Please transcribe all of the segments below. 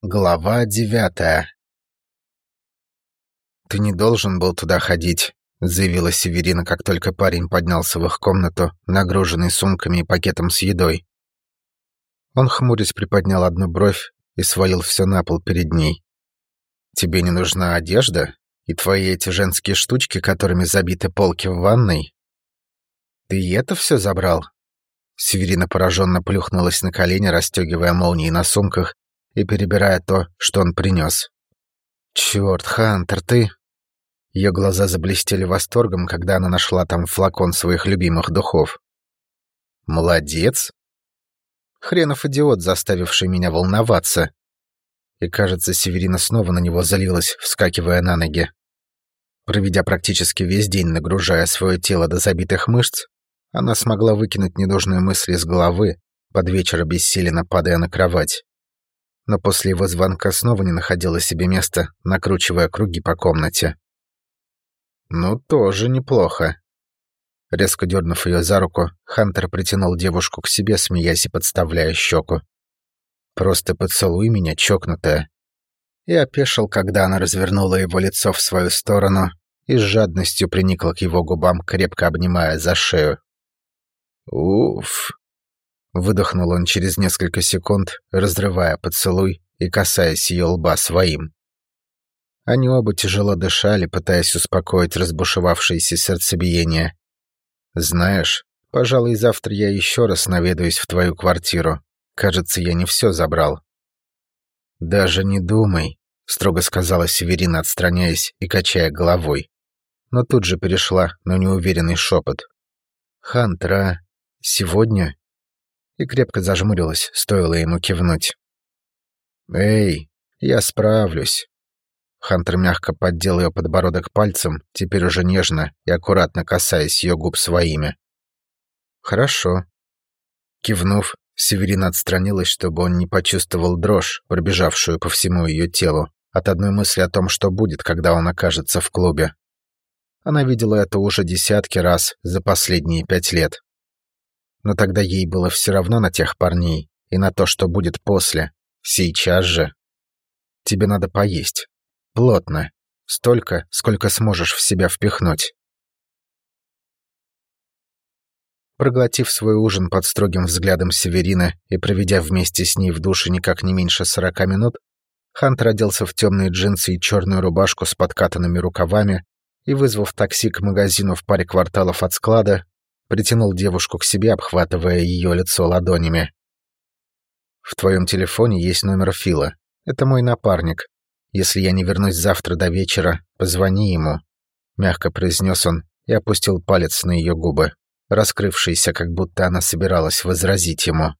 Глава девятая «Ты не должен был туда ходить», — заявила Северина, как только парень поднялся в их комнату, нагруженный сумками и пакетом с едой. Он, хмурясь, приподнял одну бровь и свалил все на пол перед ней. «Тебе не нужна одежда? И твои эти женские штучки, которыми забиты полки в ванной? Ты это все забрал?» Северина пораженно плюхнулась на колени, расстегивая молнии на сумках и перебирая то, что он принес. «Черт, Хантер, ты...» Ее глаза заблестели восторгом, когда она нашла там флакон своих любимых духов. «Молодец!» Хренов идиот, заставивший меня волноваться. И, кажется, Северина снова на него залилась, вскакивая на ноги. Проведя практически весь день, нагружая свое тело до забитых мышц, она смогла выкинуть ненужные мысли из головы, под вечер обессиленно падая на кровать но после его звонка снова не находила себе места, накручивая круги по комнате. «Ну, тоже неплохо». Резко дернув ее за руку, Хантер притянул девушку к себе, смеясь и подставляя щеку. «Просто поцелуй меня, чокнутая». И опешил, когда она развернула его лицо в свою сторону и с жадностью приникла к его губам, крепко обнимая за шею. «Уф!» Выдохнул он через несколько секунд, разрывая поцелуй и касаясь ее лба своим. Они оба тяжело дышали, пытаясь успокоить разбушевавшееся сердцебиение. «Знаешь, пожалуй, завтра я еще раз наведаюсь в твою квартиру. Кажется, я не все забрал». «Даже не думай», — строго сказала Северина, отстраняясь и качая головой. Но тут же перешла на неуверенный шепот. «Хантра, сегодня и крепко зажмурилась, стоило ему кивнуть. «Эй, я справлюсь». Хантер мягко поддел ее подбородок пальцем, теперь уже нежно и аккуратно касаясь ее губ своими. «Хорошо». Кивнув, Северина отстранилась, чтобы он не почувствовал дрожь, пробежавшую по всему ее телу, от одной мысли о том, что будет, когда он окажется в клубе. Она видела это уже десятки раз за последние пять лет но тогда ей было все равно на тех парней и на то, что будет после. Сейчас же. Тебе надо поесть. Плотно. Столько, сколько сможешь в себя впихнуть. Проглотив свой ужин под строгим взглядом Северина и проведя вместе с ней в душе никак не меньше сорока минут, Хантер оделся в темные джинсы и черную рубашку с подкатанными рукавами и, вызвав такси к магазину в паре кварталов от склада, притянул девушку к себе, обхватывая ее лицо ладонями. «В твоем телефоне есть номер Фила. Это мой напарник. Если я не вернусь завтра до вечера, позвони ему», — мягко произнес он и опустил палец на ее губы, раскрывшиеся, как будто она собиралась возразить ему.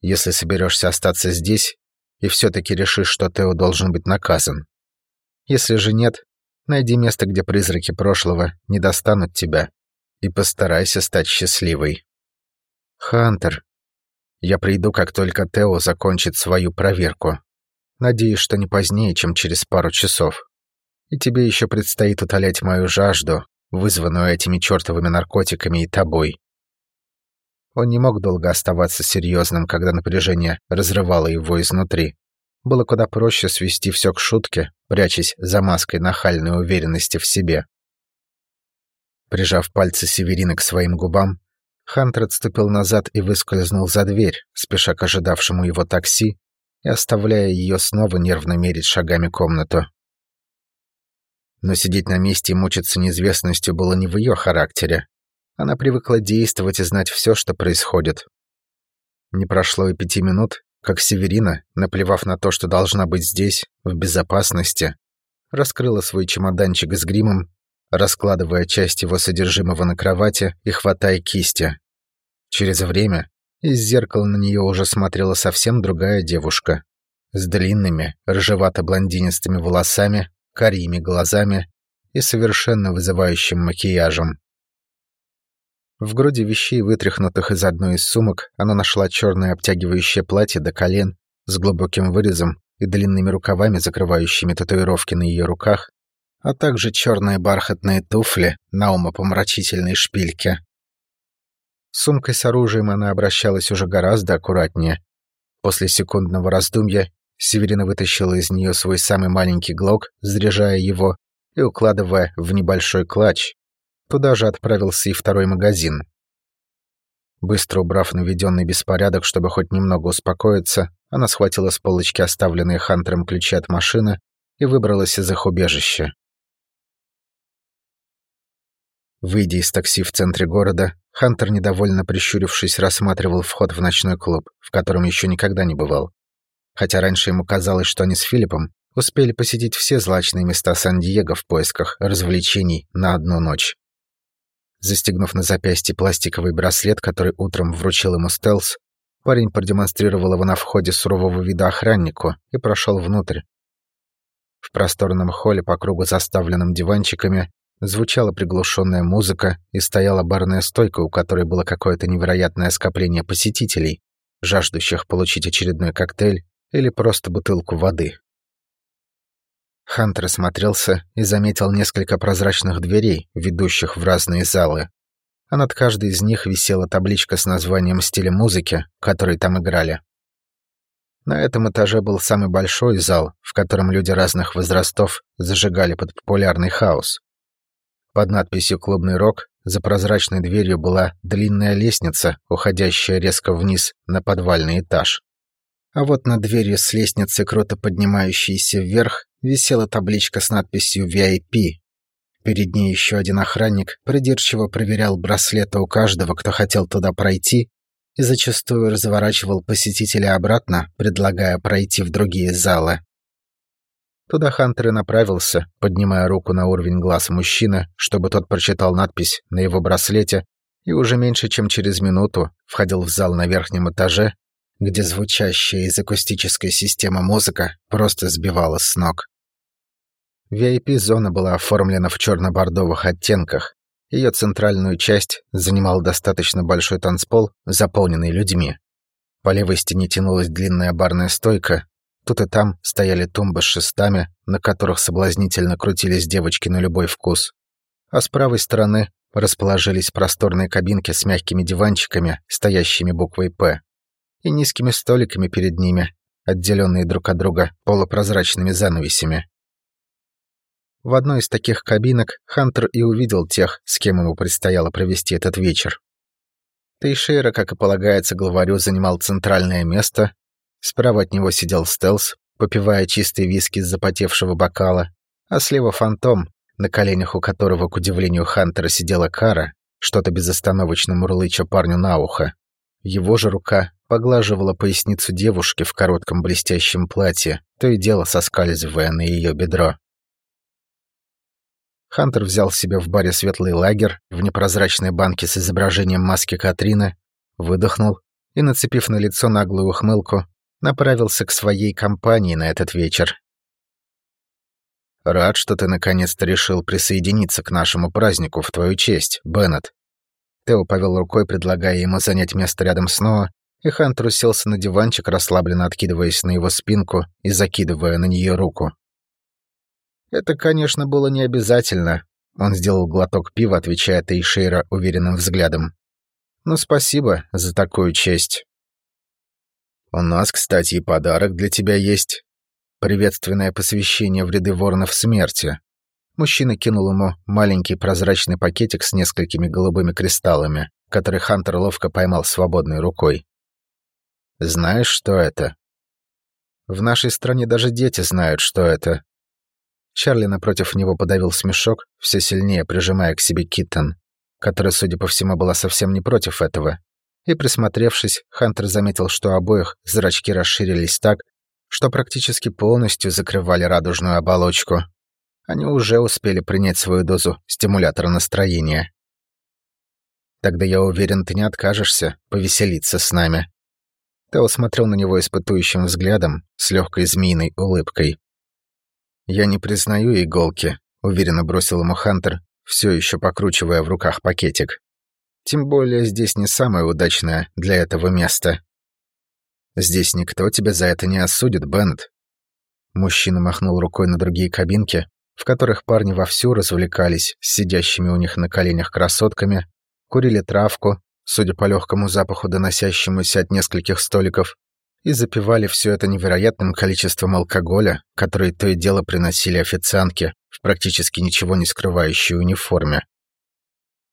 «Если соберешься остаться здесь и все-таки решишь, что Тео должен быть наказан. Если же нет, найди место, где призраки прошлого не достанут тебя и постарайся стать счастливой. Хантер, я приду, как только Тео закончит свою проверку. Надеюсь, что не позднее, чем через пару часов. И тебе еще предстоит утолять мою жажду, вызванную этими чертовыми наркотиками и тобой. Он не мог долго оставаться серьезным, когда напряжение разрывало его изнутри. Было куда проще свести все к шутке, прячась за маской нахальной уверенности в себе. Прижав пальцы Северины к своим губам, Хантер отступил назад и выскользнул за дверь, спеша к ожидавшему его такси и оставляя ее снова нервно мерить шагами комнату. Но сидеть на месте и мучиться неизвестностью было не в ее характере. Она привыкла действовать и знать все, что происходит. Не прошло и пяти минут, как Северина, наплевав на то, что должна быть здесь, в безопасности, раскрыла свой чемоданчик с гримом раскладывая часть его содержимого на кровати и хватая кисти. Через время из зеркала на нее уже смотрела совсем другая девушка. С длинными, рыжевато-блондинистыми волосами, карими глазами и совершенно вызывающим макияжем. В груди вещей, вытряхнутых из одной из сумок, она нашла черное обтягивающее платье до колен с глубоким вырезом и длинными рукавами, закрывающими татуировки на ее руках, а также черные бархатные туфли на умопомрачительной шпильке. С сумкой с оружием она обращалась уже гораздо аккуратнее. После секундного раздумья Северина вытащила из нее свой самый маленький глок, заряжая его и укладывая в небольшой клатч. Туда же отправился и второй магазин. Быстро убрав наведенный беспорядок, чтобы хоть немного успокоиться, она схватила с полочки оставленные Хантером ключи от машины и выбралась из их убежища. Выйдя из такси в центре города, Хантер, недовольно прищурившись, рассматривал вход в ночной клуб, в котором еще никогда не бывал. Хотя раньше ему казалось, что они с Филиппом успели посетить все злачные места Сан-Диего в поисках развлечений на одну ночь. Застегнув на запястье пластиковый браслет, который утром вручил ему Стелс, парень продемонстрировал его на входе сурового вида охраннику и прошел внутрь. В просторном холле, по кругу заставленном диванчиками, звучала приглушенная музыка и стояла барная стойка, у которой было какое-то невероятное скопление посетителей, жаждущих получить очередной коктейль или просто бутылку воды. Хантер осмотрелся и заметил несколько прозрачных дверей, ведущих в разные залы. А над каждой из них висела табличка с названием стиля музыки, который там играли. На этом этаже был самый большой зал, в котором люди разных возрастов зажигали под популярный хаос. Под надписью «Клубный рок» за прозрачной дверью была длинная лестница, уходящая резко вниз на подвальный этаж. А вот над дверью с лестницы, круто поднимающейся вверх, висела табличка с надписью VIP. Перед ней еще один охранник придирчиво проверял браслеты у каждого, кто хотел туда пройти, и зачастую разворачивал посетителя обратно, предлагая пройти в другие залы. Туда Хантер и направился, поднимая руку на уровень глаз мужчины, чтобы тот прочитал надпись на его браслете, и уже меньше чем через минуту входил в зал на верхнем этаже, где звучащая из акустической системы музыка просто сбивала с ног. VIP-зона была оформлена в черно-бордовых оттенках. Ее центральную часть занимал достаточно большой танцпол, заполненный людьми. По левой стене тянулась длинная барная стойка, Тут и там стояли тумбы с шестами, на которых соблазнительно крутились девочки на любой вкус. А с правой стороны расположились просторные кабинки с мягкими диванчиками, стоящими буквой «П», и низкими столиками перед ними, отделенные друг от друга полупрозрачными занавесями. В одной из таких кабинок Хантер и увидел тех, с кем ему предстояло провести этот вечер. Тейшейра, как и полагается главарю, занимал центральное место, Справа от него сидел Стелс, попивая чистый виски из запотевшего бокала, а слева Фантом, на коленях у которого, к удивлению Хантера, сидела Кара, что-то безостановочно мурлыча парню на ухо. Его же рука поглаживала поясницу девушки в коротком блестящем платье, то и дело соскальзывая на ее бедро. Хантер взял себе в баре светлый лагерь в непрозрачной банке с изображением маски Катрины, выдохнул и, нацепив на лицо наглую ухмылку, направился к своей компании на этот вечер. «Рад, что ты наконец-то решил присоединиться к нашему празднику в твою честь, Беннет». Тео повел рукой, предлагая ему занять место рядом с Ноа, и Хантер уселся на диванчик, расслабленно откидываясь на его спинку и закидывая на нее руку. «Это, конечно, было не обязательно», — он сделал глоток пива, отвечая Тейшейра уверенным взглядом. «Ну, спасибо за такую честь». У нас, кстати, и подарок для тебя есть. Приветственное посвящение в ряды воронов смерти. Мужчина кинул ему маленький прозрачный пакетик с несколькими голубыми кристаллами, который Хантер ловко поймал свободной рукой. Знаешь, что это? В нашей стране даже дети знают, что это. Чарли напротив него подавил смешок, все сильнее прижимая к себе Киттон, которая, судя по всему, была совсем не против этого, и, присмотревшись, Хантер заметил, что обоих зрачки расширились так, что практически полностью закрывали радужную оболочку. Они уже успели принять свою дозу стимулятора настроения. «Тогда я уверен, ты не откажешься повеселиться с нами». Тео смотрел на него испытующим взглядом с легкой змеиной улыбкой. «Я не признаю иголки», — уверенно бросил ему Хантер, все еще покручивая в руках пакетик. Тем более здесь не самое удачное для этого место. Здесь никто тебя за это не осудит, Беннет. Мужчина махнул рукой на другие кабинки, в которых парни вовсю развлекались с сидящими у них на коленях красотками, курили травку, судя по легкому запаху, доносящемуся от нескольких столиков, и запивали все это невероятным количеством алкоголя, который то и дело приносили официантки в практически ничего не скрывающей униформе.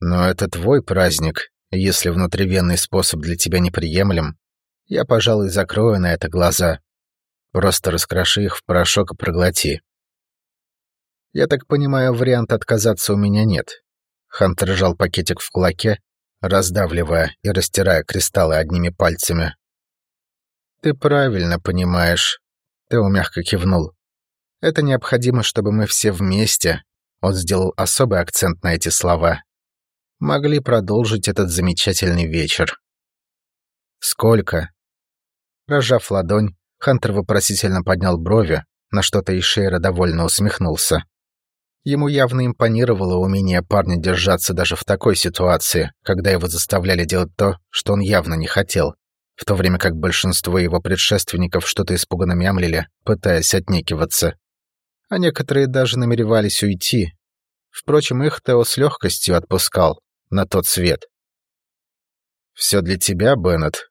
Но это твой праздник, если внутривенный способ для тебя неприемлем, я, пожалуй, закрою на это глаза. Просто раскроши их в порошок и проглоти. Я так понимаю, варианта отказаться у меня нет. Хантер сжал пакетик в кулаке, раздавливая и растирая кристаллы одними пальцами. «Ты правильно понимаешь», — Тео мягко кивнул. «Это необходимо, чтобы мы все вместе», — он сделал особый акцент на эти слова, «могли продолжить этот замечательный вечер». «Сколько?» Рожав ладонь, Хантер вопросительно поднял брови, на что-то Ишейра довольно усмехнулся. Ему явно импонировало умение парня держаться даже в такой ситуации, когда его заставляли делать то, что он явно не хотел в то время как большинство его предшественников что-то испуганно мямлили, пытаясь отнекиваться. А некоторые даже намеревались уйти. Впрочем, их Тео с легкостью отпускал на тот свет. «Все для тебя, Беннет».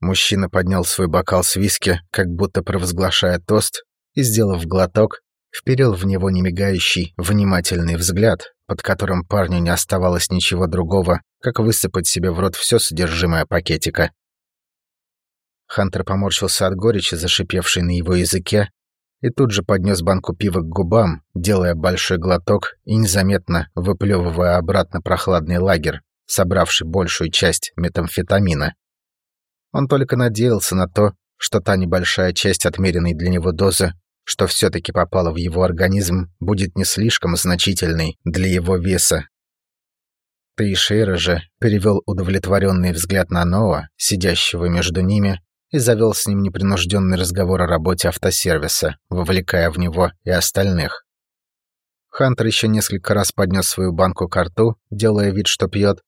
Мужчина поднял свой бокал с виски, как будто провозглашая тост, и, сделав глоток, вперил в него немигающий, внимательный взгляд, под которым парню не оставалось ничего другого, как высыпать себе в рот все содержимое пакетика. Хантер поморщился от горечи, зашипевшей на его языке, и тут же поднес банку пива к губам, делая большой глоток и незаметно выплевывая обратно прохладный лагерь, собравший большую часть метамфетамина. Он только надеялся на то, что та небольшая часть отмеренной для него дозы, что все таки попала в его организм, будет не слишком значительной для его веса. Тейшейра же перевел удовлетворенный взгляд на Ноа, сидящего между ними, и завел с ним непринужденный разговор о работе автосервиса, вовлекая в него и остальных. Хантер еще несколько раз поднес свою банку к рту, делая вид, что пьет,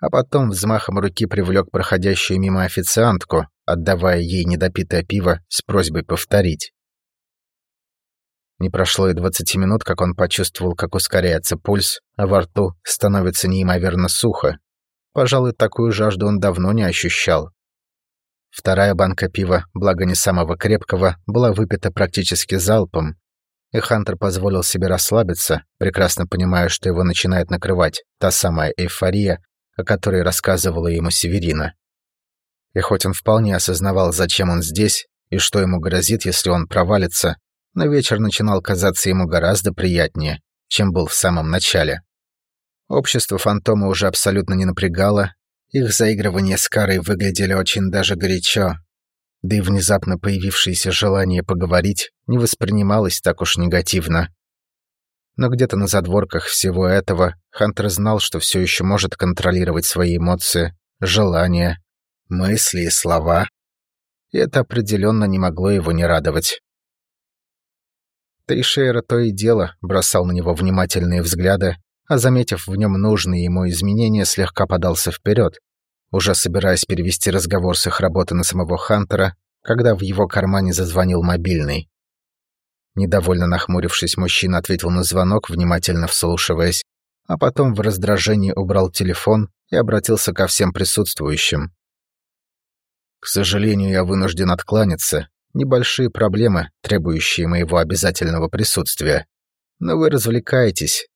а потом взмахом руки привлек проходящую мимо официантку, отдавая ей недопитое пиво с просьбой повторить. Не прошло и двадцати минут, как он почувствовал, как ускоряется пульс, а во рту становится неимоверно сухо. Пожалуй, такую жажду он давно не ощущал. Вторая банка пива, благо не самого крепкого, была выпита практически залпом, и Хантер позволил себе расслабиться, прекрасно понимая, что его начинает накрывать та самая эйфория, о которой рассказывала ему Северина. И хоть он вполне осознавал, зачем он здесь и что ему грозит, если он провалится, но вечер начинал казаться ему гораздо приятнее, чем был в самом начале. Общество фантома уже абсолютно не напрягало, их заигрывания с Карой выглядели очень даже горячо, да и внезапно появившееся желание поговорить не воспринималось так уж негативно. Но где-то на задворках всего этого Хантер знал, что все еще может контролировать свои эмоции, желания, мысли и слова. И это определенно не могло его не радовать. Тейшейра то и дело бросал на него внимательные взгляды, а заметив в нем нужные ему изменения, слегка подался вперед, уже собираясь перевести разговор с их работы на самого Хантера, когда в его кармане зазвонил мобильный. Недовольно нахмурившись, мужчина ответил на звонок, внимательно вслушиваясь, а потом в раздражении убрал телефон и обратился ко всем присутствующим. «К сожалению, я вынужден откланяться. Небольшие проблемы, требующие моего обязательного присутствия. Но вы развлекаетесь,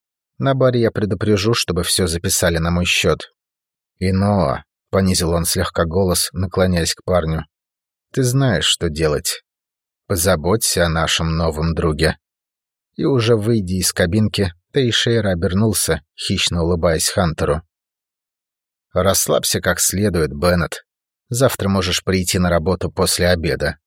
на баре я предупрежу, чтобы все записали на мой счет. И Ноа, понизил он слегка голос, наклоняясь к парню. Ты знаешь, что делать. Позаботься о нашем новом друге. И уже выйдя из кабинки, Тейшейра обернулся, хищно улыбаясь Хантеру. «Расслабься как следует, Беннет. Завтра можешь прийти на работу после обеда.